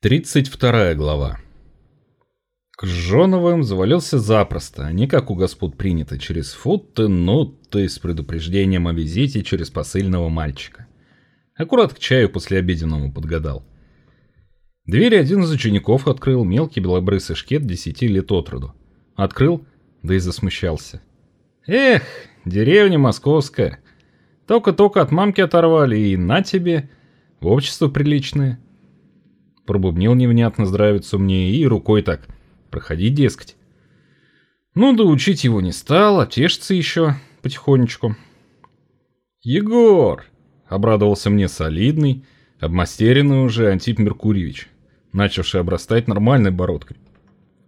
32 глава. К Жоновым завалился запросто, не как у господ принято, через футы, ноты с предупреждением о визите через посыльного мальчика. Аккурат к чаю после обеденному подгадал. Двери один из учеников открыл, мелкий белобрысый шкет десяти лет от роду. Открыл, да и засмущался. Эх, деревня московская. Только-только от мамки оторвали, и на тебе, в общество приличное. Пробубнил невнятно здравицу мне и рукой так. Проходи, дескать. Ну да учить его не стал, а еще потихонечку. «Егор!» — обрадовался мне солидный, обмастеренный уже Антип Меркурьевич, начавший обрастать нормальной бородкой,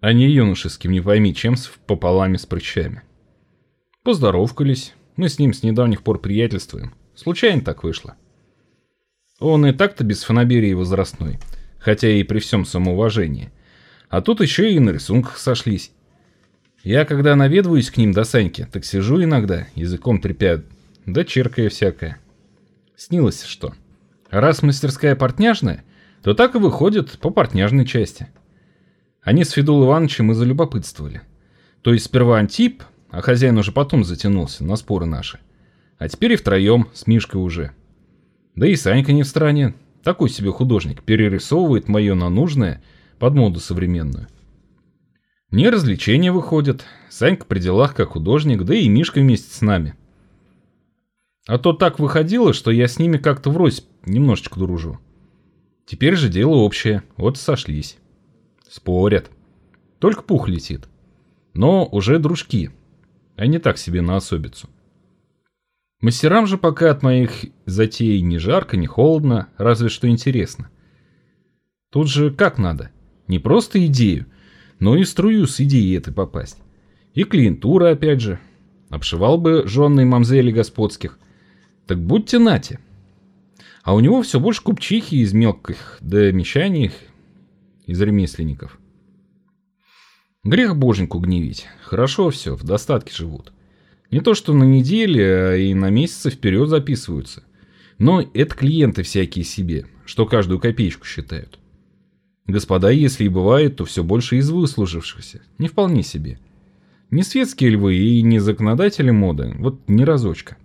а не юношеским не пойми чем с пополами с прыщами. Поздоровкались, мы с ним с недавних пор приятельствуем, случайно так вышло. Он и так-то без фанаберии возрастной — хотя и при всем самоуважении. А тут еще и на рисунках сошлись. Я, когда наведываюсь к ним до Саньки, так сижу иногда, языком трепя, да черкая всякое. Снилось что. Раз мастерская портняжная, то так и выходит по портняжной части. Они с Федул Ивановичем и залюбопытствовали. То есть сперва Антип, а хозяин уже потом затянулся на споры наши. А теперь и втроем, с Мишкой уже. Да и Санька не в стороне, такой себе художник перерисовывает мое на нужное под моду современную. Не развлечения выходят, Санька при делах как художник, да и Мишка вместе с нами. А то так выходило, что я с ними как-то врозь немножечко дружу. Теперь же дело общее, вот сошлись. Спорят. Только пух летит. Но уже дружки, а не так себе на особицу. Мастерам же пока от моих затей ни жарко, ни холодно, разве что интересно. Тут же как надо? Не просто идею, но и струю с идеей этой попасть. И клиентура опять же. Обшивал бы женные мамзели господских. Так будьте нате. А у него все больше купчихи из мелких, да мещаний из ремесленников. Грех боженьку гневить. Хорошо все, в достатке живут. Не то что на неделе, а и на месяцы вперед записываются. Но это клиенты всякие себе, что каждую копеечку считают. Господа, если и бывает, то все больше из выслужившихся. Не вполне себе. Не светские львы и не законодатели моды, вот ни разочка.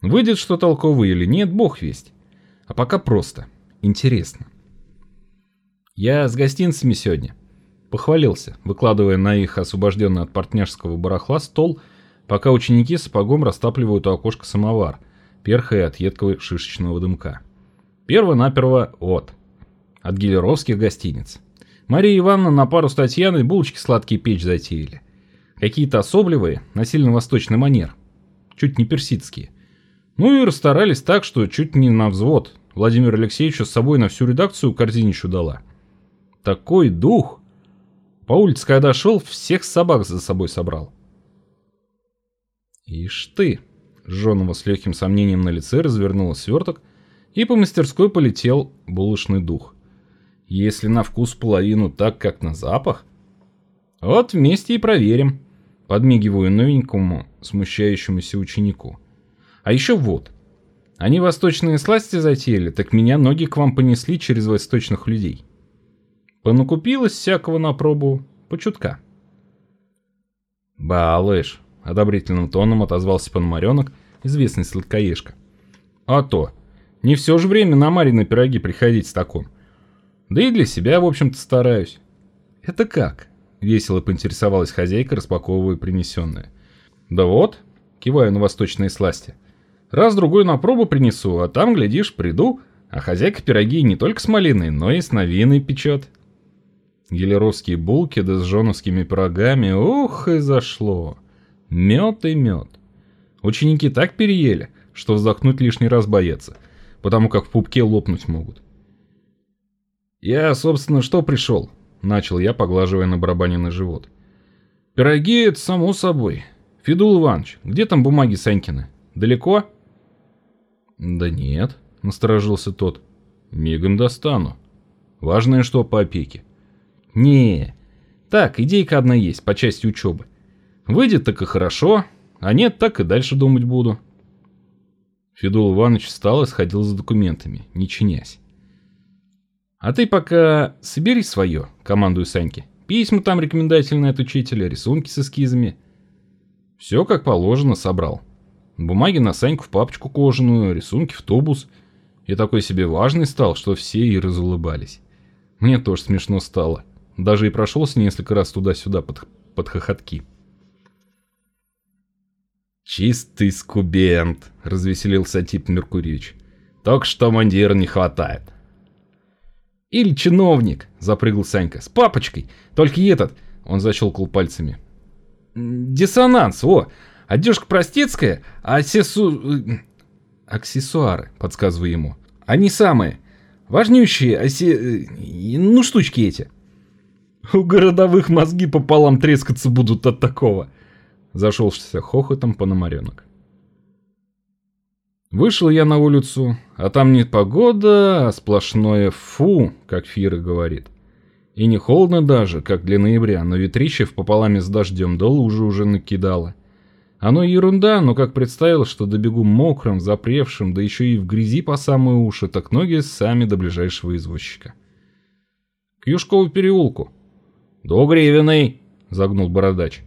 Выйдет что толковое или нет, бог весть. А пока просто. Интересно. Я с гостинцами сегодня. Похвалился, выкладывая на их освобожденный от партнерского барахла стол – пока ученики сапогом растапливают у окошка самовар, перхая от едкого шишечного дымка. Перво-наперво от. От гелеровских гостиниц. Мария Ивановна на пару с Татьяной булочки сладкие печь затеяли. Какие-то особливые, на сильно восточный манер. Чуть не персидские. Ну и расстарались так, что чуть не на взвод. Владимир Алексеевич с собой на всю редакцию корзинищу дала. Такой дух! По улице, когда шел, всех собак за собой собрал. «Ишь ты!» Жонова с легким сомнением на лице развернула сверток, и по мастерской полетел булочный дух. Если на вкус половину так, как на запах... Вот вместе и проверим. Подмигиваю новенькому, смущающемуся ученику. А еще вот. Они восточные сласти затеяли, так меня ноги к вам понесли через восточных людей. Понакупилось всякого на пробу, по чутка. Балыш, одобрительным тоном отозвался Пономаренок, известный сладкоежка. А то. Не все же время на Марины пироги приходить с таком. Да и для себя, в общем-то, стараюсь. Это как? Весело поинтересовалась хозяйка, распаковывая принесенное. Да вот, киваю на восточные сласти. Раз-другой на пробу принесу, а там, глядишь, приду, а хозяйка пироги не только с малиной, но и с новиной печет. Гелеровские булки да с жоновскими пирогами, ух, и зашло. Мед и мед. Ученики так переели, что вздохнуть лишний раз боятся, потому как в пупке лопнуть могут. «Я, собственно, что пришел?» — начал я, поглаживая на барабане на живот. «Пироги — это само собой. Федул Иванович, где там бумаги Санькины? Далеко?» «Да нет», — насторожился тот. «Мигом достану. Важное что по опеке». «Не, так, идейка одна есть по части учебы. Выйдет так и хорошо, а нет, так и дальше думать буду. Федул Иванович встал и сходил за документами, не чинясь. А ты пока собери свое, командую Саньке. Письма там рекомендательные от учителя, рисунки с эскизами. Все как положено собрал. Бумаги на Саньку в папочку кожаную, рисунки в тубус. И такой себе важный стал, что все и разулыбались. Мне тоже смешно стало. Даже и прошелся несколько раз туда-сюда под, под хохотки. «Чистый скубент», — развеселился Тип Меркурьевич. «Только что мандира не хватает». «Или чиновник», — запрыгал Санька, — «с папочкой. Только этот...» — он защелкал пальцами. «Диссонанс, о! Одежка простецкая, а сесу... «Аксессуары», — подсказываю ему. «Они самые. Важнющие осе... ну штучки эти». «У городовых мозги пополам трескаться будут от такого», зашелся хохотом Пономаренок. Вышел я на улицу, а там не погода, а сплошное фу, как Фира говорит. И не холодно даже, как для ноября, но ветрище пополаме с дождем до лужи уже накидало. Оно ерунда, но как представил, что добегу мокрым, запревшим, да еще и в грязи по самые уши, так ноги сами до ближайшего извозчика. К Юшкову переулку. «До Гривиной!» — загнул бородач.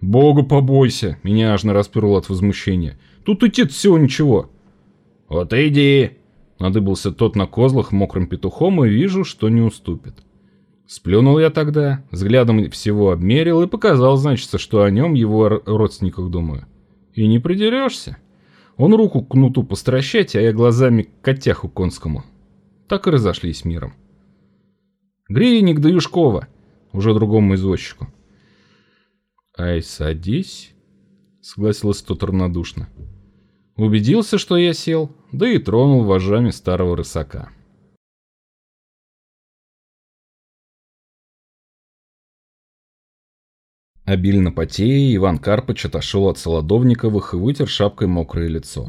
«Бога побойся!» — меня аж расперло от возмущения. «Тут идти всего ничего!» «Вот иди!» Надыбался тот на козлах мокрым петухом и вижу, что не уступит. Сплюнул я тогда, взглядом всего обмерил и показал, значится, что о нем его родственниках думаю. И не придерешься. Он руку к кнуту постращать, а я глазами к котяху конскому. Так и разошлись миром. Гривенник до Юшкова, уже другому извозчику. «Ай, садись», — согласилась тот равнодушно. Убедился, что я сел, да и тронул вожами старого рысака. Обильно потея, Иван Карпыч отошел от Солодовниковых и вытер шапкой мокрое лицо.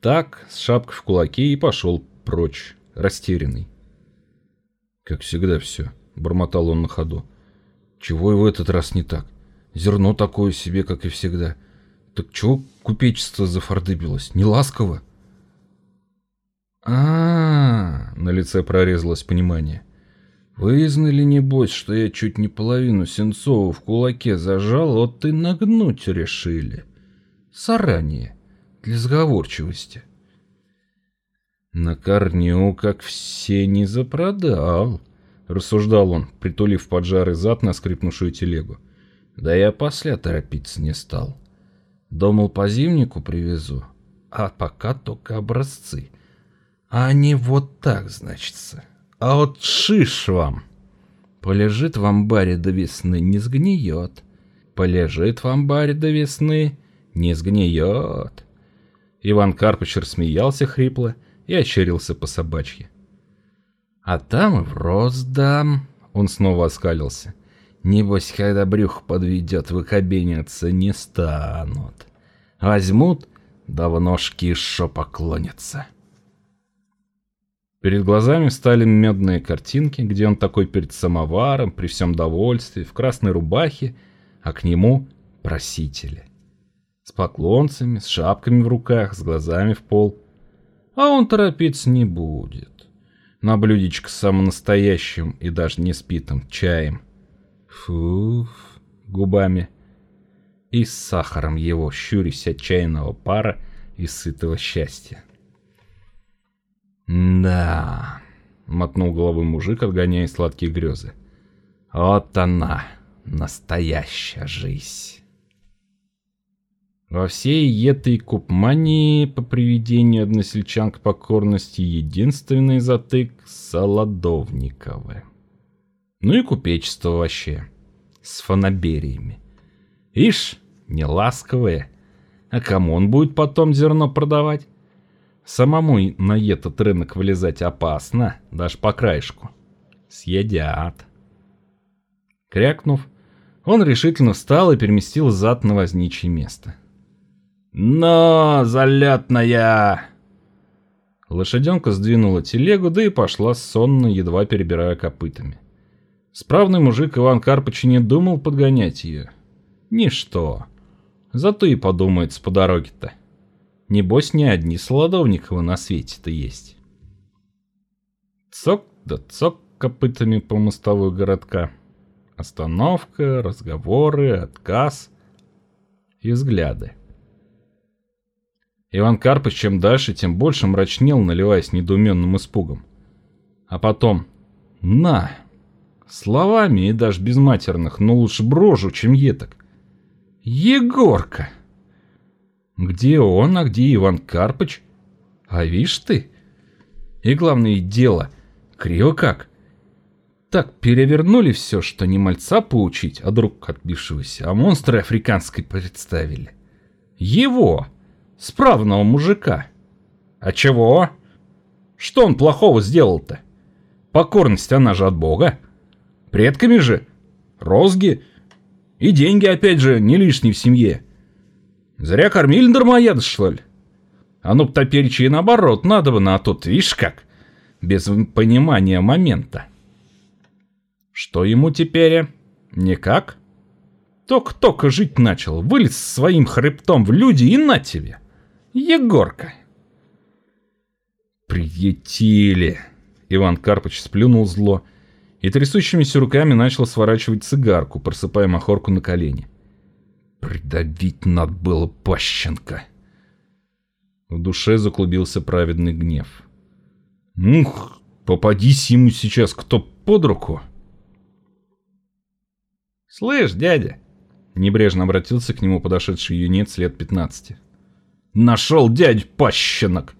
Так, с шапкой в кулаке и пошел прочь, растерянный. «Как всегда все», — бормотал он на ходу. «Чего и в этот раз не так? Зерно такое себе, как и всегда. Так чего купечество зафордыбилось? Не ласково? а, -а, -а на лице прорезалось понимание. Вы знали, небось, что я чуть не половину Сенцова в кулаке зажал, вот и нагнуть решили. Заранее, для сговорчивости. На корню, как все, не запродал, рассуждал он, притулив поджарый зад на скрипнувшую телегу. Да я после торопиться не стал. Думал, по зимнику привезу, а пока только образцы. А они вот так, значится. А вот шиш вам. Полежит в амбаре до весны, не сгниет. Полежит в амбаре до весны, не сгниет. Иван Карпыч рассмеялся хрипло и ощерился по собачьи. А там и в рост дам. Он снова оскалился. Небось, когда брюх подведет, выкобениться не станут. Возьмут, да в ножки шо поклонятся. Перед глазами стали медные картинки, где он такой перед самоваром, при всем довольстве, в красной рубахе, а к нему просители. С поклонцами, с шапками в руках, с глазами в пол. А он торопиться не будет. На блюдечко с самым и даже не спитым чаем – Фуф, губами. И с сахаром его, щурясь отчаянного пара и сытого счастья. «Да», — мотнул головой мужик, отгоняя сладкие грезы. «Вот она, настоящая жизнь». Во всей этой купмании по приведению односельчан к покорности единственный затык — Солодовниковы. Ну и купечество вообще. С фанабериями. Ишь, не ласковые. А кому он будет потом зерно продавать? Самому на этот рынок вылезать опасно, даже по краешку. Съедят. Крякнув, он решительно встал и переместил зад на возничье место. «Но, залетная!» Лошаденка сдвинула телегу, да и пошла сонно, едва перебирая копытами. Справный мужик Иван Карпыч не думал подгонять ее. Ничто. Зато и подумается по дороге-то. Небось, не одни Солодовниковы на свете-то есть. Цок да цок копытами по мостовой городка. Остановка, разговоры, отказ и взгляды. Иван Карпыч чем дальше, тем больше мрачнел, наливаясь недоуменным испугом. А потом «На!» Словами и даже без матерных, но лучше брожу, чем еток. Егорка! Где он, а где Иван Карпыч? А вишь ты? И главное дело, криво как. Так перевернули все, что не мальца поучить, а друг отбившегося, а монстра африканской представили. Его! Справного мужика. А чего? Что он плохого сделал-то? Покорность она же от Бога. Предками же. Розги. И деньги, опять же, не лишние в семье. Зря кормили дармоеда, что ли? А ну топеречи и наоборот надо бы, а тут, видишь как, без понимания момента. Что ему теперь? Никак? Только-только жить начал, вылез своим хребтом в люди и на тебе. Егорка. Приятели. Иван Карпыч сплюнул зло и трясущимися руками начал сворачивать цигарку, просыпая махорку на колени. Придавить надо было Пащенко. В душе заклубился праведный гнев. Ух, попадись ему сейчас кто под руку. «Слышь, дядя!» Небрежно обратился к нему подошедший юнец лет 15. «Нашел дядю Пащенок!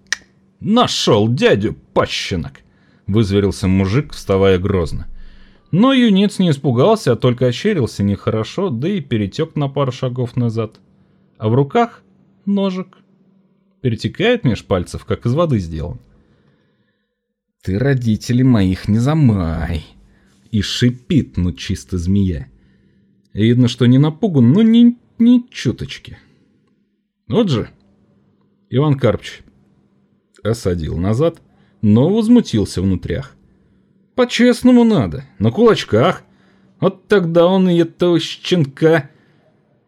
Нашел дядю Пащенок!» Вызверился мужик, вставая грозно. Но юнец не испугался, а только ощерился нехорошо, да и перетек на пару шагов назад. А в руках ножик. Перетекает меж пальцев, как из воды сделан. «Ты родителей моих не замай!» И шипит, ну чисто змея. Видно, что не напуган, но ни, ни чуточки. Вот же. Иван Карпч осадил назад, но возмутился внутрях. По-честному надо, на кулачках. Вот тогда он и этого щенка...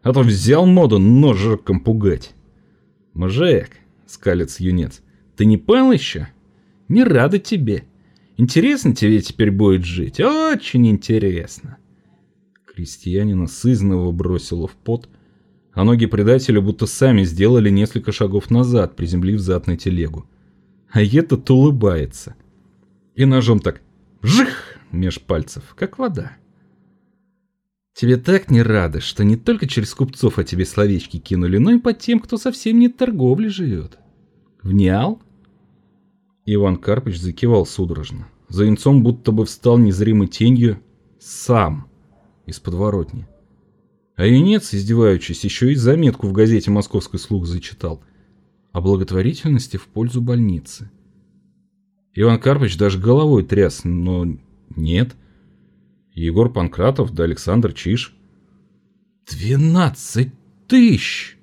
А то взял моду ножиком пугать. Мужик, скалится юнец, ты не понял еще? Не рада тебе. Интересно тебе теперь будет жить, очень интересно. Крестьянина сызного бросило в пот, а ноги предателя будто сами сделали несколько шагов назад, приземлив зад на телегу. А этот улыбается. И ножом так Жих! Меж пальцев, как вода. Тебе так не рады, что не только через купцов о тебе словечки кинули, но и по тем, кто совсем не торговли живет. Внял? Иван Карпыч закивал судорожно. За инцом будто бы встал незримой тенью сам из подворотни. А юнец, издеваючись, еще и заметку в газете «Московский слух» зачитал о благотворительности в пользу больницы. Иван Карпович даже головой тряс, но нет. Егор Панкратов да Александр Чиш. «Двенадцать тысяч!»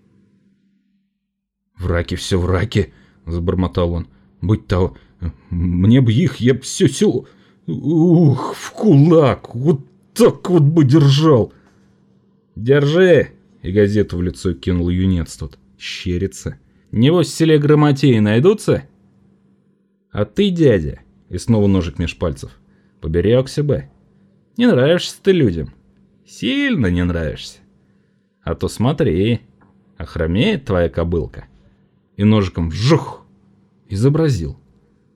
«В раке все в раке!» — забормотал он. «Будь того, мне бы их, я б все село... Ух, в кулак! Вот так вот бы держал!» «Держи!» — и газету в лицо кинул юнец тот. Щерится. «Небось в селе грамотеи найдутся?» А ты, дядя, и снова ножик меж пальцев, поберегся бы. Не нравишься ты людям. Сильно не нравишься. А то смотри, охромеет твоя кобылка. И ножиком жух изобразил,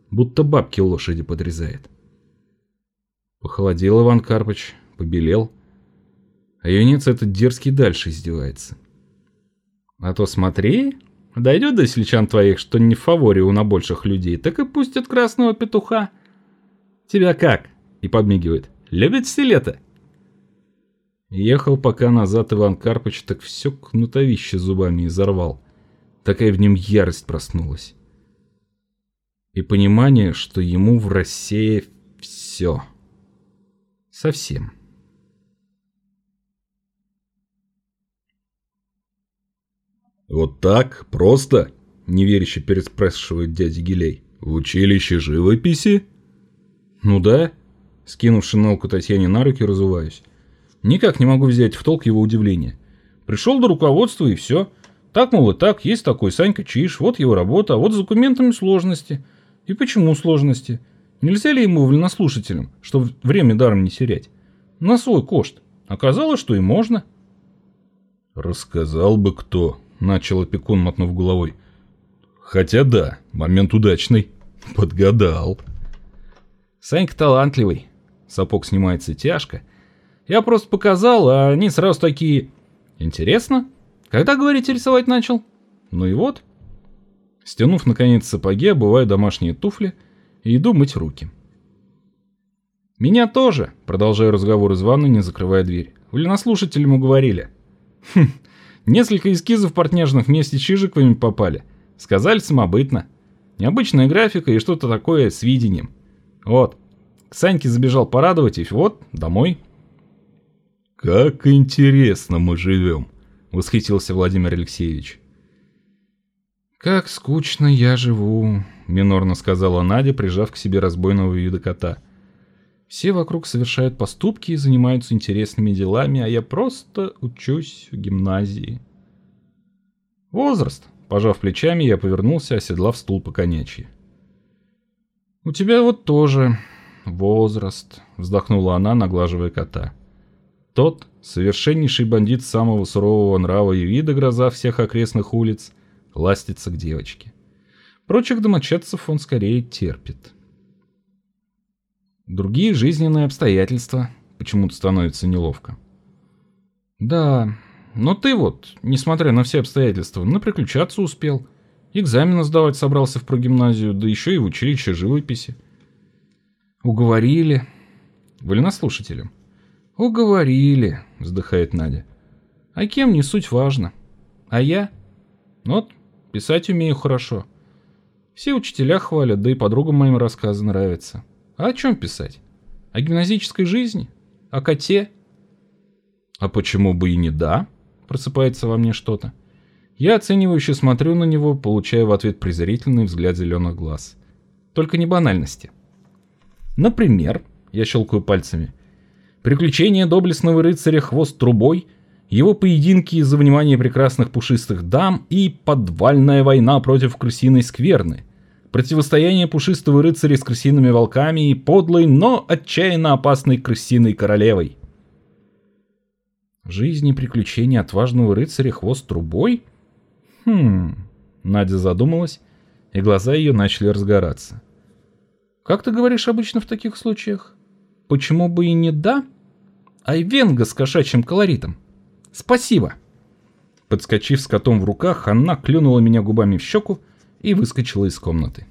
будто бабки лошади подрезает. Похолодел Иван Карпыч, побелел, а юнец этот дерзкий дальше издевается. А то смотри, Дойдет до сельчан твоих, что не в фаворе у набольших людей, так и пустят красного петуха. Тебя как? И подмигивает. Любит селета? Ехал пока назад Иван Карпыч, так все кнутовище зубами изорвал. Такая в нем ярость проснулась. И понимание, что ему в России все. Совсем. «Вот так? Просто?» – неверяще переспрашивает дядя Гилей. «В училище живописи?» «Ну да», – скинув шинелку Татьяне на руки, разуваюсь. Никак не могу взять в толк его удивление. Пришел до руководства и все. Так, мол, и так, есть такой Санька Чиш, вот его работа, а вот с документами сложности. И почему сложности? Нельзя ли ему, вольнослушателям, чтобы время даром не терять? На свой кошт. Оказалось, что и можно. «Рассказал бы кто», — начал опекун, мотнув головой. «Хотя да, момент удачный. Подгадал». Санька талантливый. Сапог снимается тяжко. Я просто показал, а они сразу такие... Интересно? Когда, говорите, рисовать начал? Ну и вот. Стянув, наконец, сапоги, обуваю домашние туфли и иду мыть руки. «Меня тоже», — продолжаю разговор из ванной, не закрывая дверь. «Вольнослушателям уговорили». «Хм, несколько эскизов партнерных вместе с Чижиковыми попали. Сказали самобытно. Необычная графика и что-то такое с видением. Вот. К Саньке забежал порадовать, и вот, домой». «Как интересно мы живем», — восхитился Владимир Алексеевич. «Как скучно я живу», — минорно сказала Надя, прижав к себе разбойного вида кота. «Все вокруг совершают поступки и занимаются интересными делами, а я просто учусь в гимназии». «Возраст», — пожав плечами, я повернулся, оседлав стул по конячьи. «У тебя вот тоже возраст», — вздохнула она, наглаживая кота. Тот, совершеннейший бандит самого сурового нрава и вида гроза всех окрестных улиц, ластится к девочке. Прочих домочадцев он скорее терпит. Другие жизненные обстоятельства почему-то становятся неловко. Да, но ты вот, несмотря на все обстоятельства, на приключаться успел. Экзамены сдавать собрался в прогимназию, да еще и в училище живописи. Уговорили. Вольнослушателям. «Уговорили», — вздыхает Надя. «А кем не суть важно. А я? Вот, писать умею хорошо. Все учителя хвалят, да и подругам моим рассказы нравятся. А о чем писать? О гимназической жизни? О коте?» «А почему бы и не да?» — просыпается во мне что-то. Я оценивающе смотрю на него, получая в ответ презрительный взгляд зеленых глаз. Только не банальности. Например, я щелкаю пальцами — приключения доблестного рыцаря «Хвост трубой», его поединки за внимание прекрасных пушистых дам и подвальная война против крысиной скверны, противостояние пушистого рыцаря с крысиными волками и подлой, но отчаянно опасной крысиной королевой. Жизнь и приключения отважного рыцаря «Хвост трубой»? Хм... Надя задумалась, и глаза ее начали разгораться. «Как ты говоришь обычно в таких случаях? Почему бы и не да?» Айвенга с кошачьим колоритом. Спасибо. Подскочив с котом в руках, она клюнула меня губами в щеку и выскочила из комнаты.